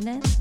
Internet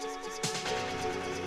Thank you.